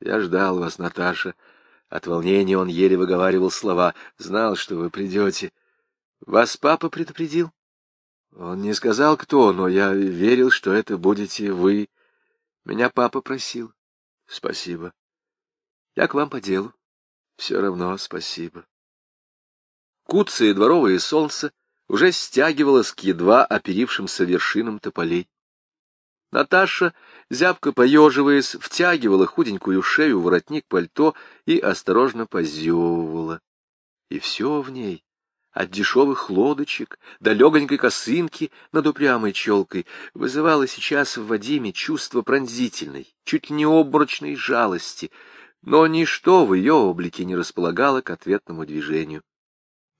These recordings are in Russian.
Я ждал вас, Наташа. От волнения он еле выговаривал слова. Знал, что вы придете. Вас папа предупредил? Он не сказал, кто, но я верил, что это будете вы. Меня папа просил. Спасибо. Я к вам по делу. Все равно спасибо. Куцые дворовое солнце уже стягивалось к едва оперившимся вершинам тополей. Наташа, зябко поеживаясь, втягивала худенькую шею в воротник пальто и осторожно позевывала. И все в ней, от дешевых лодочек до легонькой косынки над упрямой челкой, вызывало сейчас в Вадиме чувство пронзительной, чуть не обморочной жалости, но ничто в ее облике не располагало к ответному движению.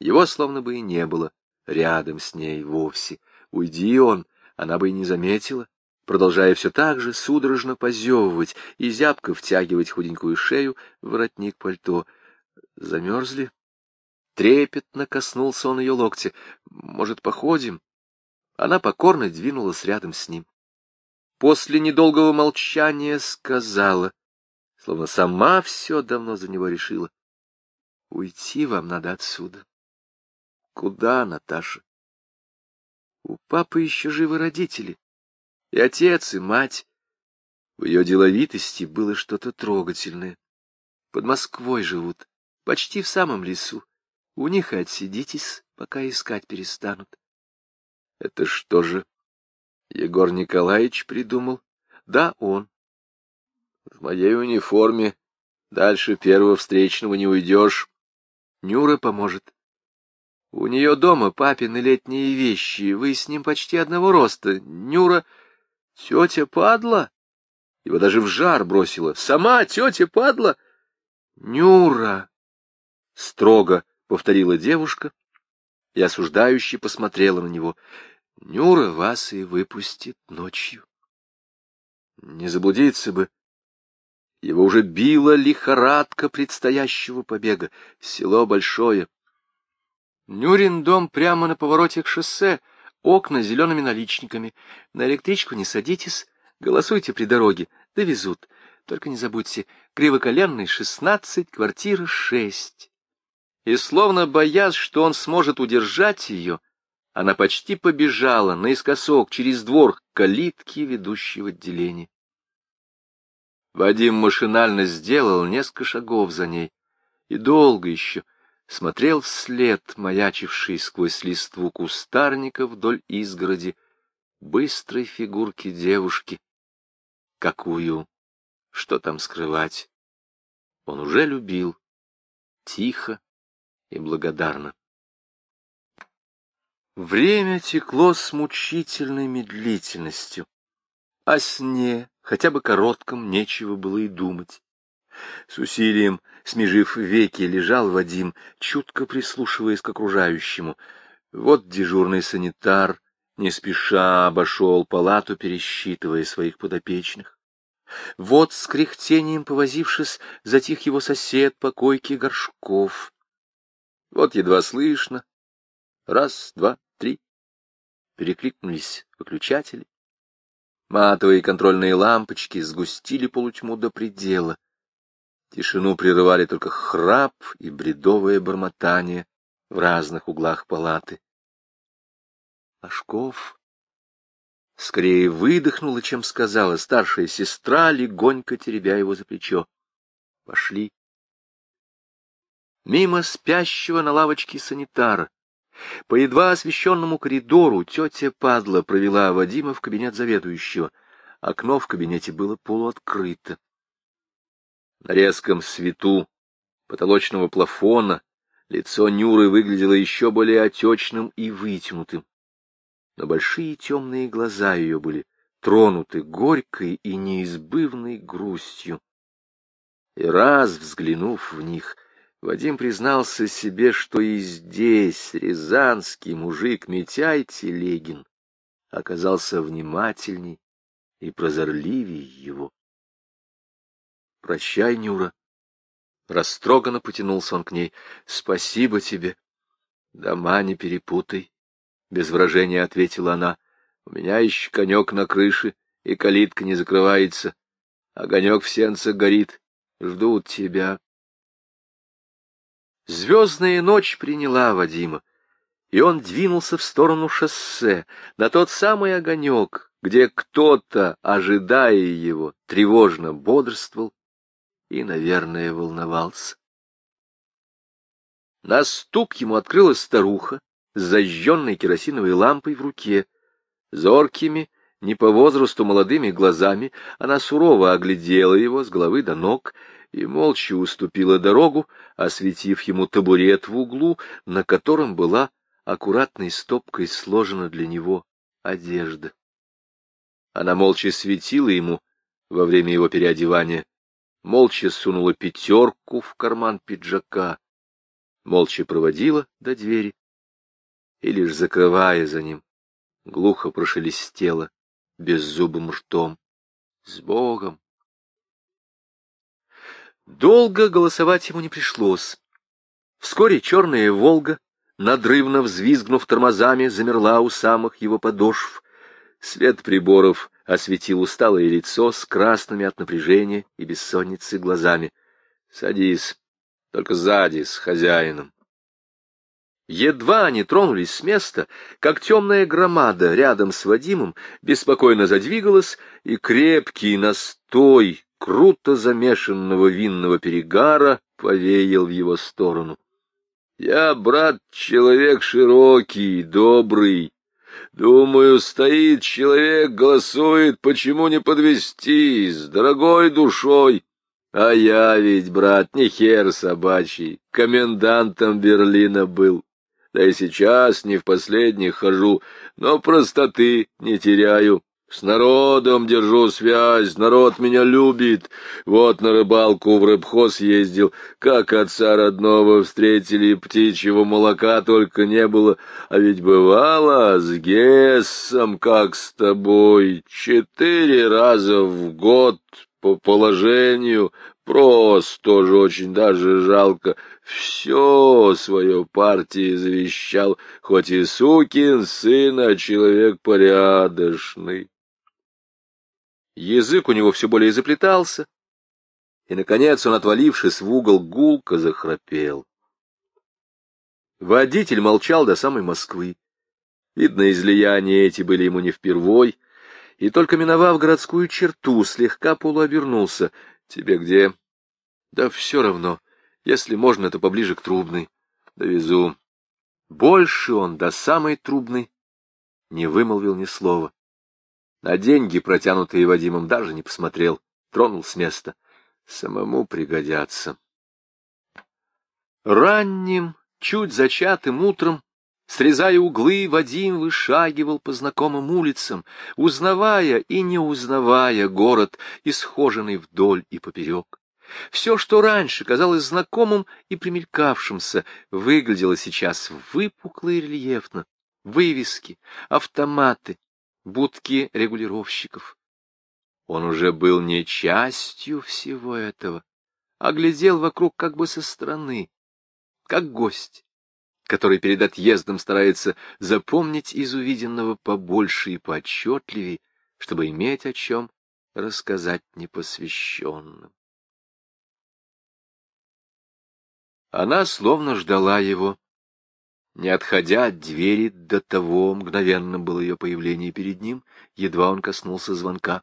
Его словно бы и не было рядом с ней вовсе. Уйди он, она бы и не заметила, продолжая все так же судорожно позевывать и зябко втягивать худенькую шею в воротник пальто. Замерзли? Трепетно коснулся он ее локтя. Может, походим? Она покорно двинулась рядом с ним. После недолгого молчания сказала, словно сама все давно за него решила. Уйти вам надо отсюда. Куда, Наташа? У папы еще живы родители и отец, и мать. В ее деловитости было что-то трогательное. Под Москвой живут, почти в самом лесу. У них и отсидитесь, пока искать перестанут. Это что же, Егор Николаевич придумал? Да, он. В моей униформе дальше первого встречного не уйдешь. Нюра поможет. У нее дома папины летние вещи, вы с ним почти одного роста. Нюра Тетя падла? Его даже в жар бросила. Сама тетя падла? Нюра! Строго повторила девушка и осуждающе посмотрела на него. Нюра вас и выпустит ночью. Не заблудиться бы. Его уже била лихорадка предстоящего побега. Село большое. Нюрин дом прямо на повороте к шоссе — окна зелеными наличниками. На электричку не садитесь, голосуйте при дороге, довезут. Только не забудьте, кривоколенный шестнадцать, квартира шесть. И словно боясь, что он сможет удержать ее, она почти побежала наискосок через двор к калитке, ведущей в отделение. Вадим машинально сделал несколько шагов за ней, и долго еще, смотрел вслед, маячивший сквозь листву кустарника вдоль изгороди, быстрой фигурки девушки. Какую? Что там скрывать? Он уже любил. Тихо и благодарно. Время текло с мучительной медлительностью. О сне, хотя бы коротком, нечего было и думать. С усилием, смежив веки, лежал Вадим, чутко прислушиваясь к окружающему. Вот дежурный санитар не спеша обошел палату, пересчитывая своих подопечных. Вот с кряхтением повозившись, затих его сосед по койке горшков. Вот едва слышно. Раз, два, три. Перекликнулись выключатели. Матовые контрольные лампочки сгустили полутьму до предела. Тишину прерывали только храп и бредовое бормотание в разных углах палаты. Ложков скорее выдохнула, чем сказала старшая сестра, легонько теребя его за плечо. Пошли. Мимо спящего на лавочке санитара, по едва освещенному коридору, тетя Падла провела Вадима в кабинет заведующего. Окно в кабинете было полуоткрыто. На резком свету потолочного плафона лицо Нюры выглядело еще более отечным и вытянутым. Но большие темные глаза ее были тронуты горькой и неизбывной грустью. И раз взглянув в них, Вадим признался себе, что и здесь рязанский мужик Митяй Телегин оказался внимательней и прозорливее его. Прощай, Нюра. Растроганно потянулся он к ней. Спасибо тебе. Дома не перепутай. Без выражения ответила она. У меня еще конек на крыше, и калитка не закрывается. Огонек в сенце горит. ждут тебя. Звездная ночь приняла Вадима, и он двинулся в сторону шоссе, на тот самый огонек, где кто-то, ожидая его, тревожно бодрствовал и, наверное, волновался. На стук ему открылась старуха с зажженной керосиновой лампой в руке. Зоркими, не по возрасту молодыми глазами, она сурово оглядела его с головы до ног и молча уступила дорогу, осветив ему табурет в углу, на котором была аккуратной стопкой сложена для него одежда. Она молча светила ему во время его переодевания, молча сунула пятерку в карман пиджака, молча проводила до двери и, лишь закрывая за ним, глухо прошелестела беззубым ртом. С Богом! Долго голосовать ему не пришлось. Вскоре черная «Волга», надрывно взвизгнув тормозами, замерла у самых его подошв. Свет приборов осветил усталое лицо с красными от напряжения и бессонницы глазами. — Садись, только сзади, с хозяином. Едва они тронулись с места, как темная громада рядом с Вадимом беспокойно задвигалась, и крепкий настой круто замешанного винного перегара повеял в его сторону. Я, брат, человек широкий, добрый. Думаю, стоит человек, голосует, почему не подвести с дорогой душой. А я ведь, брат, не хер собачий, комендантом Берлина был. Да и сейчас не в последних хожу, но простоты не теряю. С народом держу связь, народ меня любит. Вот на рыбалку в рыбхоз ездил, как отца родного встретили, птичьего молока только не было. А ведь бывало с Гессом, как с тобой, четыре раза в год по положению, просто тоже очень даже жалко. Все свое партии завещал, хоть и сукин сын, а человек порядочный. Язык у него все более заплетался, и, наконец, он, отвалившись в угол, гулко захрапел. Водитель молчал до самой Москвы. Видно, излияния эти были ему не впервой, и только миновав городскую черту, слегка полуобернулся. — Тебе где? — Да все равно. Если можно, то поближе к Трубной. Довезу. Больше он до самой Трубной не вымолвил ни слова. На деньги, протянутые Вадимом, даже не посмотрел, тронул с места. Самому пригодятся. Ранним, чуть зачатым утром, срезая углы, Вадим вышагивал по знакомым улицам, узнавая и не узнавая город, исхоженный вдоль и поперек. Все, что раньше казалось знакомым и примелькавшимся, выглядело сейчас выпукло и рельефно. Вывески, автоматы, будки регулировщиков. Он уже был не частью всего этого, а глядел вокруг как бы со стороны, как гость, который перед отъездом старается запомнить из увиденного побольше и поотчетливее, чтобы иметь о чем рассказать непосвященным. Она словно ждала его, не отходя от двери, до того мгновенно было ее появление перед ним, едва он коснулся звонка.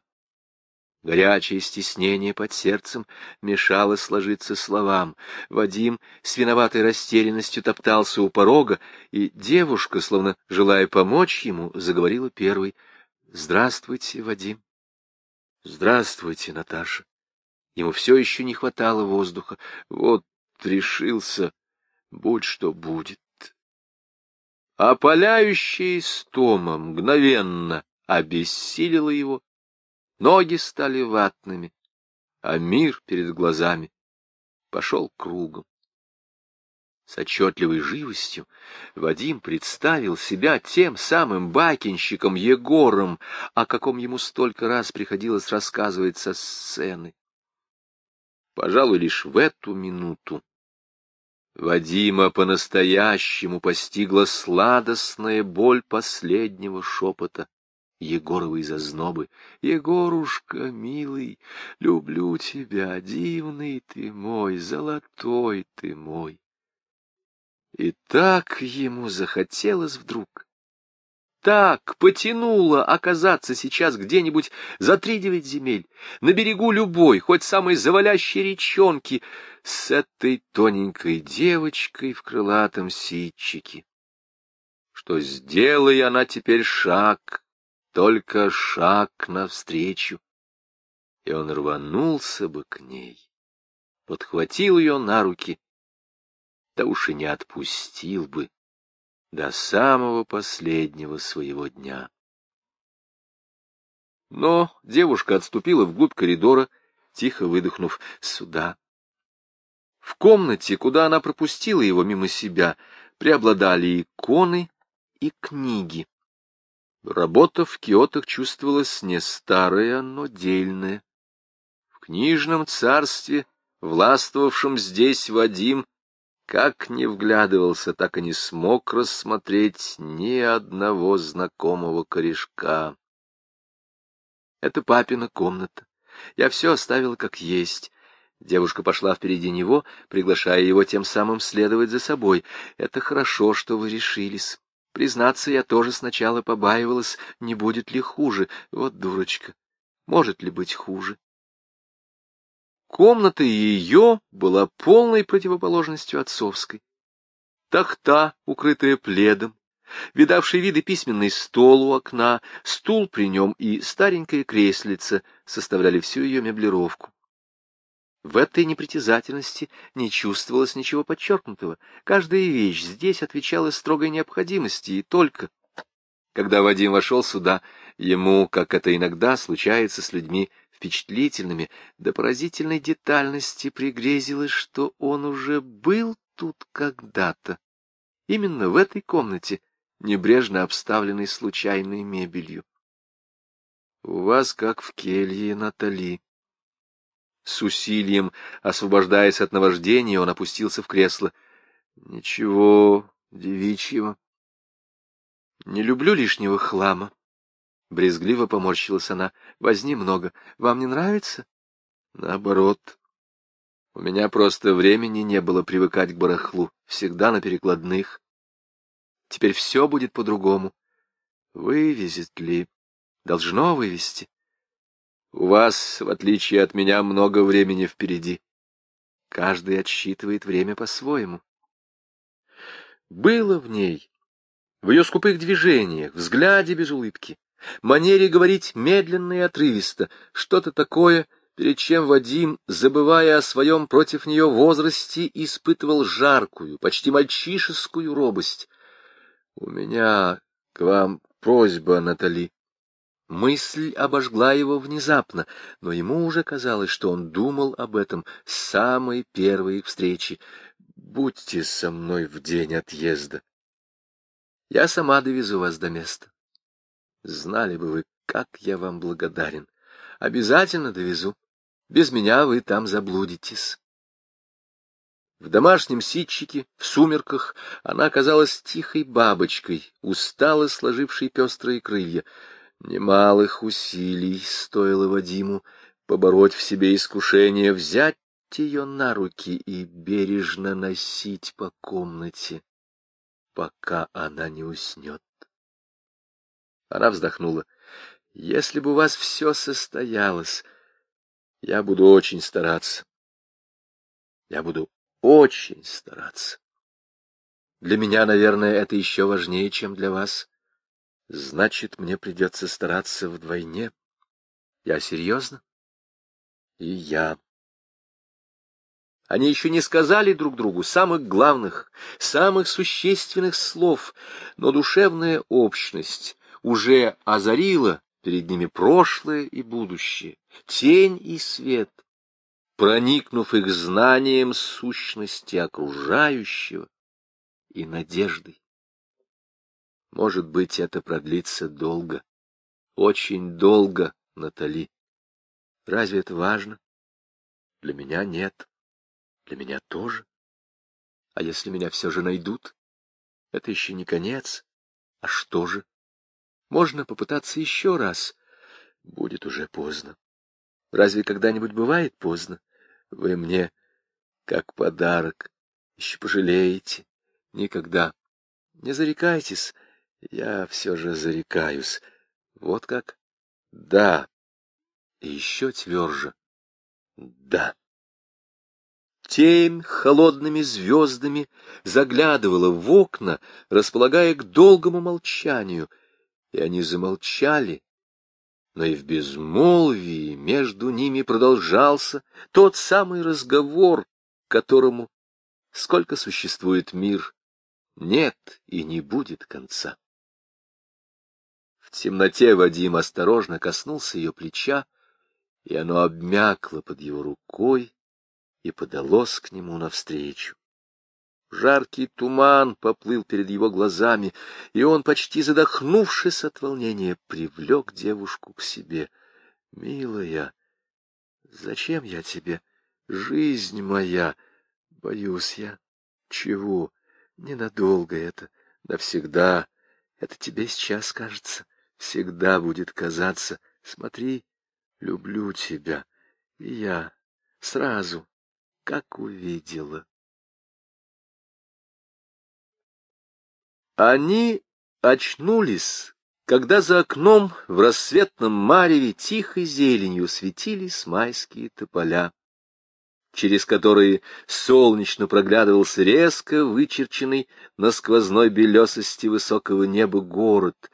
Горячее стеснение под сердцем мешало сложиться словам. Вадим с виноватой растерянностью топтался у порога, и девушка, словно желая помочь ему, заговорила первой. — Здравствуйте, Вадим. — Здравствуйте, Наташа. Ему все еще не хватало воздуха. Вот решился, будь что будет. Опаляющая истома мгновенно обессилила его, ноги стали ватными, а мир перед глазами пошел кругом. С отчетливой живостью Вадим представил себя тем самым бакинщиком Егором, о каком ему столько раз приходилось рассказывать со сцены. Пожалуй, лишь в эту минуту Вадима по-настоящему постигла сладостная боль последнего шепота Егоровой зазнобы. Егорушка, милый, люблю тебя, дивный ты мой, золотой ты мой. И так ему захотелось вдруг, так потянуло оказаться сейчас где-нибудь за три девять земель, на берегу любой, хоть самой завалящей речонки, с этой тоненькой девочкой в крылатом ситчике. Что сделай она теперь шаг, только шаг навстречу, и он рванулся бы к ней, подхватил ее на руки, да уж и не отпустил бы до самого последнего своего дня. Но девушка отступила вглубь коридора, тихо выдохнув «сюда». В комнате, куда она пропустила его мимо себя, преобладали иконы и книги. Работа в киотах чувствовалась не старая, но дельная. В книжном царстве, властвовавшем здесь Вадим, как не вглядывался, так и не смог рассмотреть ни одного знакомого корешка. Это папина комната. Я все оставила как есть. Девушка пошла впереди него, приглашая его тем самым следовать за собой. Это хорошо, что вы решились. Признаться, я тоже сначала побаивалась, не будет ли хуже. Вот дурочка. Может ли быть хуже? Комната ее была полной противоположностью отцовской. Тахта, укрытая пледом, видавший виды письменный стол у окна, стул при нем и старенькое креслице составляли всю ее меблировку. В этой непритязательности не чувствовалось ничего подчеркнутого. Каждая вещь здесь отвечала строгой необходимости, и только... Когда Вадим вошел сюда, ему, как это иногда случается с людьми впечатлительными, до поразительной детальности пригрезилось, что он уже был тут когда-то, именно в этой комнате, небрежно обставленной случайной мебелью. — У вас как в келье, Натали, с усилием, освобождаясь от наваждения, он опустился в кресло. Ничего девичьего. Не люблю лишнего хлама. Брезгливо поморщилась она. Возни много. Вам не нравится? Наоборот. У меня просто времени не было привыкать к барахлу. Всегда на перекладных. Теперь все будет по-другому. Вывезет ли? Должно вывести. У вас, в отличие от меня, много времени впереди. Каждый отсчитывает время по-своему. Было в ней, в ее скупых движениях, взгляде без улыбки, манере говорить медленно и отрывисто, что-то такое, перед чем Вадим, забывая о своем против нее возрасте, испытывал жаркую, почти мальчишескую робость. — У меня к вам просьба, Натали. Мысль обожгла его внезапно, но ему уже казалось, что он думал об этом с самой первой встречи. «Будьте со мной в день отъезда. Я сама довезу вас до места. Знали бы вы, как я вам благодарен. Обязательно довезу. Без меня вы там заблудитесь». В домашнем ситчике, в сумерках, она казалась тихой бабочкой, устало сложившей пестрые крылья — Немалых усилий стоило Вадиму побороть в себе искушение взять ее на руки и бережно носить по комнате, пока она не уснет. Она вздохнула. Если бы у вас все состоялось, я буду очень стараться. Я буду очень стараться. Для меня, наверное, это еще важнее, чем для вас. Значит, мне придется стараться вдвойне. Я серьезно? И я. Они еще не сказали друг другу самых главных, самых существенных слов, но душевная общность уже озарила перед ними прошлое и будущее, тень и свет, проникнув их знанием сущности окружающего и надеждой. Может быть, это продлится долго, очень долго, Натали. Разве это важно? Для меня нет. Для меня тоже. А если меня все же найдут? Это еще не конец. А что же? Можно попытаться еще раз. Будет уже поздно. Разве когда-нибудь бывает поздно? Вы мне как подарок. Еще пожалеете? Никогда. Не зарекайтесь. Я все же зарекаюсь. Вот как? Да. И еще тверже. Да. Тень холодными звездами заглядывала в окна, располагая к долгому молчанию, и они замолчали, но и в безмолвии между ними продолжался тот самый разговор, которому, сколько существует мир, нет и не будет конца. В темноте Вадим осторожно коснулся ее плеча, и оно обмякло под его рукой и подалось к нему навстречу. Жаркий туман поплыл перед его глазами, и он, почти задохнувшись от волнения, привлек девушку к себе. — Милая, зачем я тебе? Жизнь моя! Боюсь я. Чего? Ненадолго это, навсегда. Это тебе сейчас кажется, всегда будет казаться. Смотри, люблю тебя. И я сразу, как увидела. Они очнулись, когда за окном в рассветном мареве тихой зеленью светились майские тополя, через которые солнечно проглядывался резко вычерченный на сквозной белесости высокого неба город,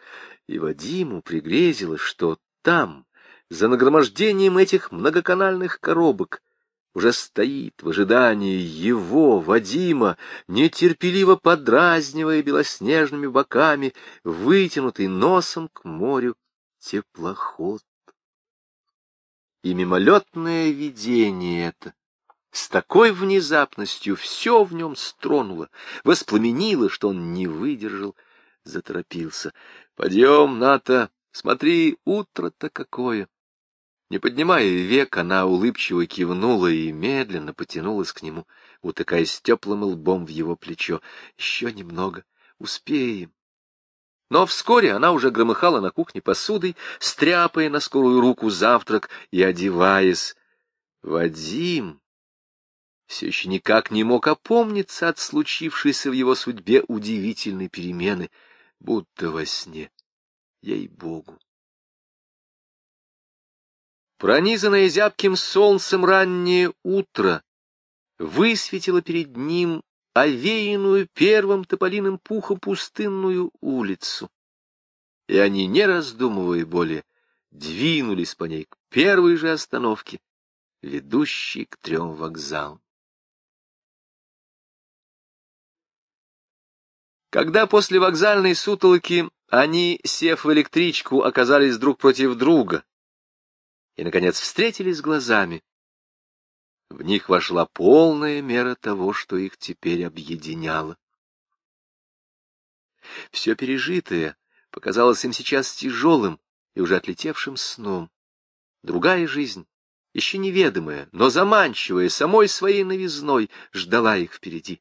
и Вадиму пригрезилось, что там, за нагромождением этих многоканальных коробок, уже стоит в ожидании его, Вадима, нетерпеливо подразнивая белоснежными боками, вытянутый носом к морю теплоход. И мимолетное видение это с такой внезапностью все в нем стронуло, воспламенило, что он не выдержал, заторопился. — Подъем, Ната, смотри, утро-то какое! Не поднимая век, она улыбчиво кивнула и медленно потянулась к нему, утыкаясь теплым лбом в его плечо. Еще немного. Успеем. Но вскоре она уже громыхала на кухне посудой, стряпая на скорую руку завтрак и одеваясь. Вадим все еще никак не мог опомниться от случившейся в его судьбе удивительной перемены, будто во сне. Ей-богу! Пронизанное зябким солнцем раннее утро высветило перед ним овеянную первым тополиным пухом пустынную улицу. И они, не раздумывая более, двинулись по ней к первой же остановке, ведущей к трем вокзалам. Когда после вокзальной сутолоки они, сев в электричку, оказались друг против друга, и, наконец, встретились глазами. В них вошла полная мера того, что их теперь объединяло. Все пережитое показалось им сейчас тяжелым и уже отлетевшим сном. Другая жизнь, еще неведомая, но заманчивая самой своей новизной, ждала их впереди.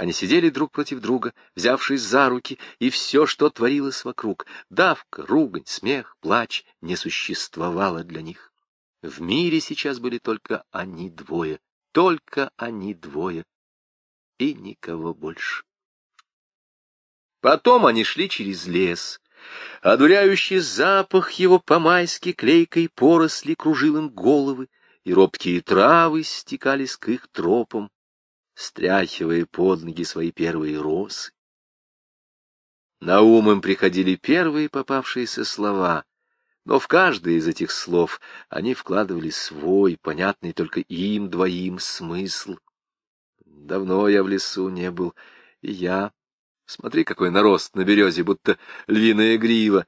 Они сидели друг против друга, взявшись за руки, и все, что творилось вокруг, давка, ругань, смех, плач, не существовало для них. В мире сейчас были только они двое, только они двое, и никого больше. Потом они шли через лес. Одуряющий запах его по-майски клейкой поросли кружил им головы, и робкие травы стекались к их тропам, стряхивая под ноги свои первые росы. На ум им приходили первые попавшиеся слова, но в каждое из этих слов они вкладывали свой, понятный только им двоим, смысл. Давно я в лесу не был, и я... Смотри, какой нарост на березе, будто львиная грива.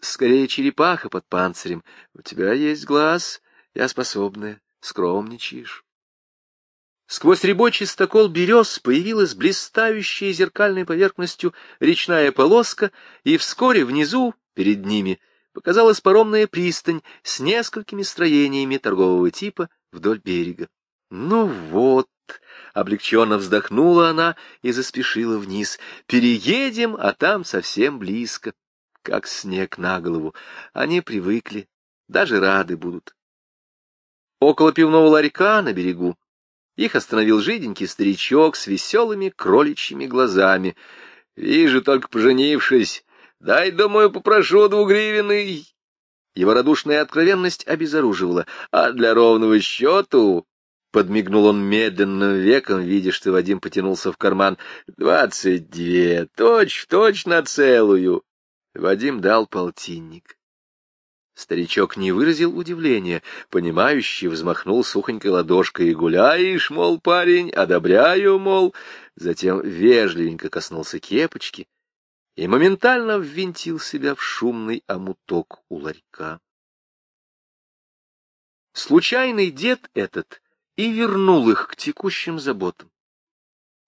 Скорее черепаха под панцирем. У тебя есть глаз, я способная, скромничаешь. Сквозь рябой чистокол берез появилась блистающая зеркальной поверхностью речная полоска, и вскоре внизу, перед ними, показалась паромная пристань с несколькими строениями торгового типа вдоль берега. Ну вот, облегченно вздохнула она и заспешила вниз. Переедем, а там совсем близко. как снег на голову. Они привыкли, даже рады будут. Около пивного ларька на берегу их остановил жиденький старичок с веселыми кроличьими глазами. «Вижу, только поженившись. Дай, думаю, попрошу двугривенный». Его радушная откровенность обезоруживала, а для ровного счету Подмигнул он медленным веком, видя, что Вадим потянулся в карман. «Двадцать две, точь-в-точь на целую!» Вадим дал полтинник. Старичок не выразил удивления, понимающий взмахнул сухонькой ладошкой. «Гуляешь, мол, парень, одобряю, мол!» Затем вежливенько коснулся кепочки и моментально ввинтил себя в шумный омуток у ларька. Случайный дед этот и вернул их к текущим заботам.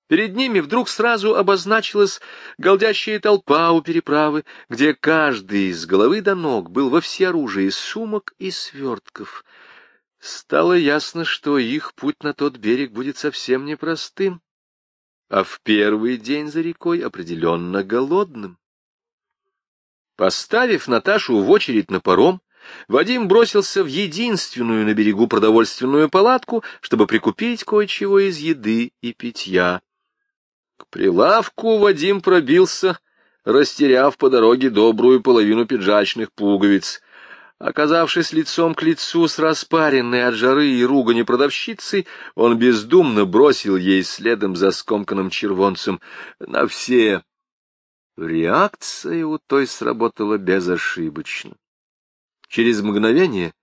Перед ними вдруг сразу обозначилась голдящая толпа у переправы, где каждый с головы до ног был во всеоружии сумок и свертков. Стало ясно, что их путь на тот берег будет совсем непростым, а в первый день за рекой определенно голодным. Поставив Наташу в очередь на паром, Вадим бросился в единственную на берегу продовольственную палатку, чтобы прикупить кое-чего из еды и питья. К прилавку Вадим пробился, растеряв по дороге добрую половину пиджачных пуговиц. Оказавшись лицом к лицу с распаренной от жары и ругани продавщицей, он бездумно бросил ей следом за скомканным червонцем на все. Реакция у той сработала безошибочно. Через мгновение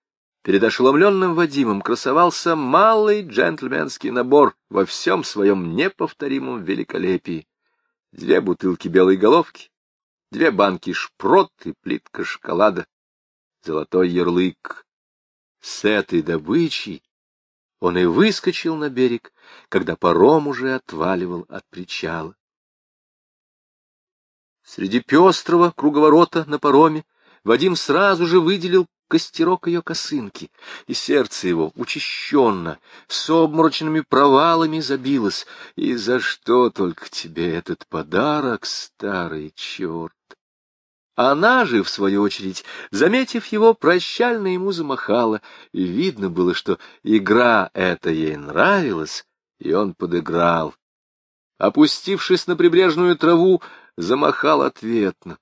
перед ошеломленным Вадимом красовался малый джентльменский набор во всем своем неповторимом великолепии. Две бутылки белой головки, две банки шпрот и плитка шоколада, золотой ярлык. С этой добычей он и выскочил на берег, когда паром уже отваливал от причала. Среди пестрого круговорота на пароме Вадим сразу же выделил костерок ее косынки, и сердце его учащенно, с обморочными провалами забилось. И за что только тебе этот подарок, старый черт? Она же, в свою очередь, заметив его, прощально ему замахала, и видно было, что игра эта ей нравилась, и он подыграл. Опустившись на прибрежную траву, замахал ответно.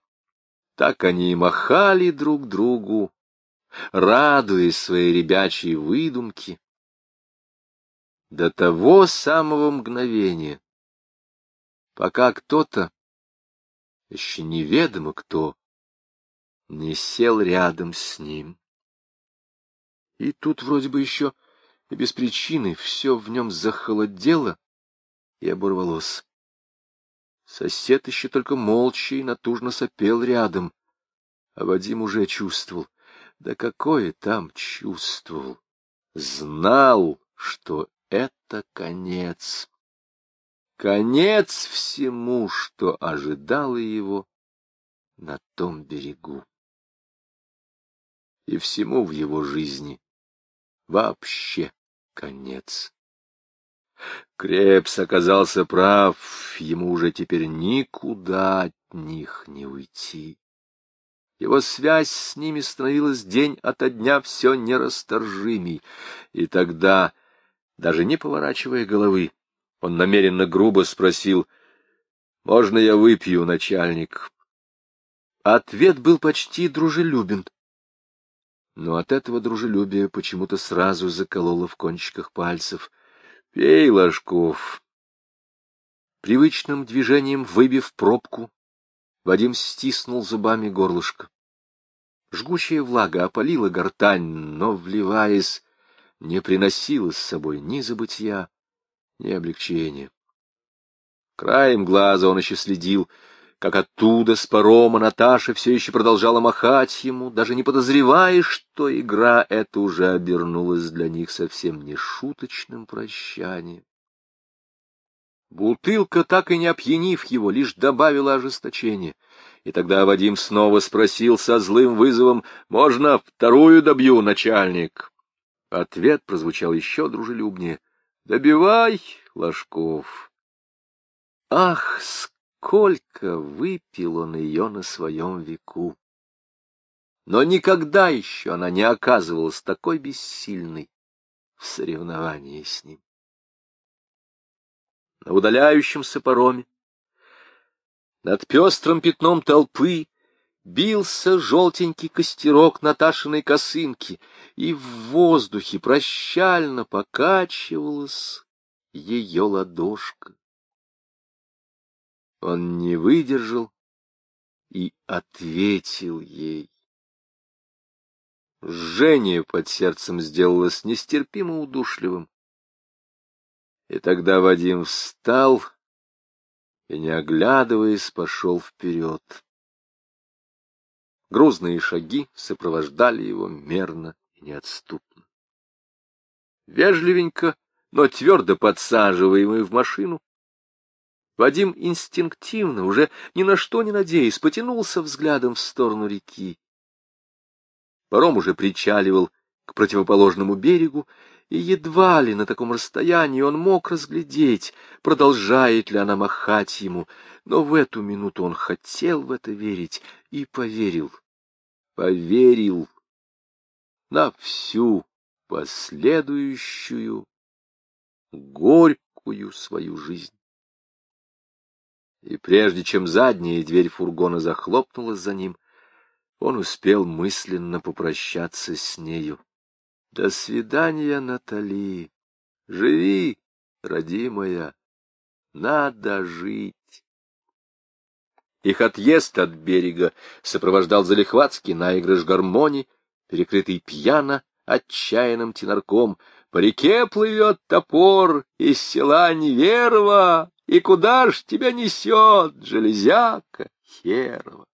Так они и махали друг другу, радуясь своей ребячей выдумке, до того самого мгновения, пока кто-то, еще неведомо кто, не сел рядом с ним. И тут вроде бы еще и без причины все в нем захолодело и оборвалось. Сосед еще только молча и натужно сопел рядом, а Вадим уже чувствовал, да какое там чувствовал, знал, что это конец. Конец всему, что ожидало его на том берегу. И всему в его жизни вообще конец. Крепс оказался прав, ему уже теперь никуда от них не уйти. Его связь с ними становилась день ото дня все нерасторжимей, и тогда, даже не поворачивая головы, он намеренно грубо спросил, «Можно я выпью, начальник?» Ответ был почти дружелюбен, но от этого дружелюбия почему-то сразу закололо в кончиках пальцев — Пей, Ложков. Привычным движением выбив пробку, Вадим стиснул зубами горлышко. Жгучая влага опалила гортань, но, вливаясь, не приносила с собой ни забытья, ни облегчения. Краем глаза он еще следил, как оттуда с парома Наташа все еще продолжала махать ему, даже не подозревая, что игра эта уже обернулась для них совсем не шуточным прощанием. Бутылка, так и не опьянив его, лишь добавила ожесточения. И тогда Вадим снова спросил со злым вызовом, «Можно вторую добью, начальник?» Ответ прозвучал еще дружелюбнее. «Добивай, Ложков!» Ах, сколько выпил он ее на своем веку! но никогда еще она не оказывалась такой бессильной в соревновании с ним. На удаляющемся пароме, над пестрым пятном толпы, бился желтенький костерок Наташиной косынки, и в воздухе прощально покачивалась ее ладошка. Он не выдержал и ответил ей. Жжение под сердцем сделалось нестерпимо удушливым. И тогда Вадим встал и, не оглядываясь, пошел вперед. Грузные шаги сопровождали его мерно и неотступно. Вежливенько, но твердо подсаживаемый в машину, Вадим инстинктивно, уже ни на что не надеясь, потянулся взглядом в сторону реки. Паром уже причаливал к противоположному берегу, и едва ли на таком расстоянии он мог разглядеть, продолжает ли она махать ему, но в эту минуту он хотел в это верить и поверил, поверил на всю последующую горькую свою жизнь. И прежде чем задняя дверь фургона захлопнулась за ним, он успел мысленно попрощаться с нею. До свидания, Натали. Живи, родимая. Надо жить. Их отъезд от берега сопровождал залихватский наигрыш гармони, перекрытый пьяно отчаянным тенорком. По реке плывет топор из села Неверова, и куда ж тебя несет, железяка херова?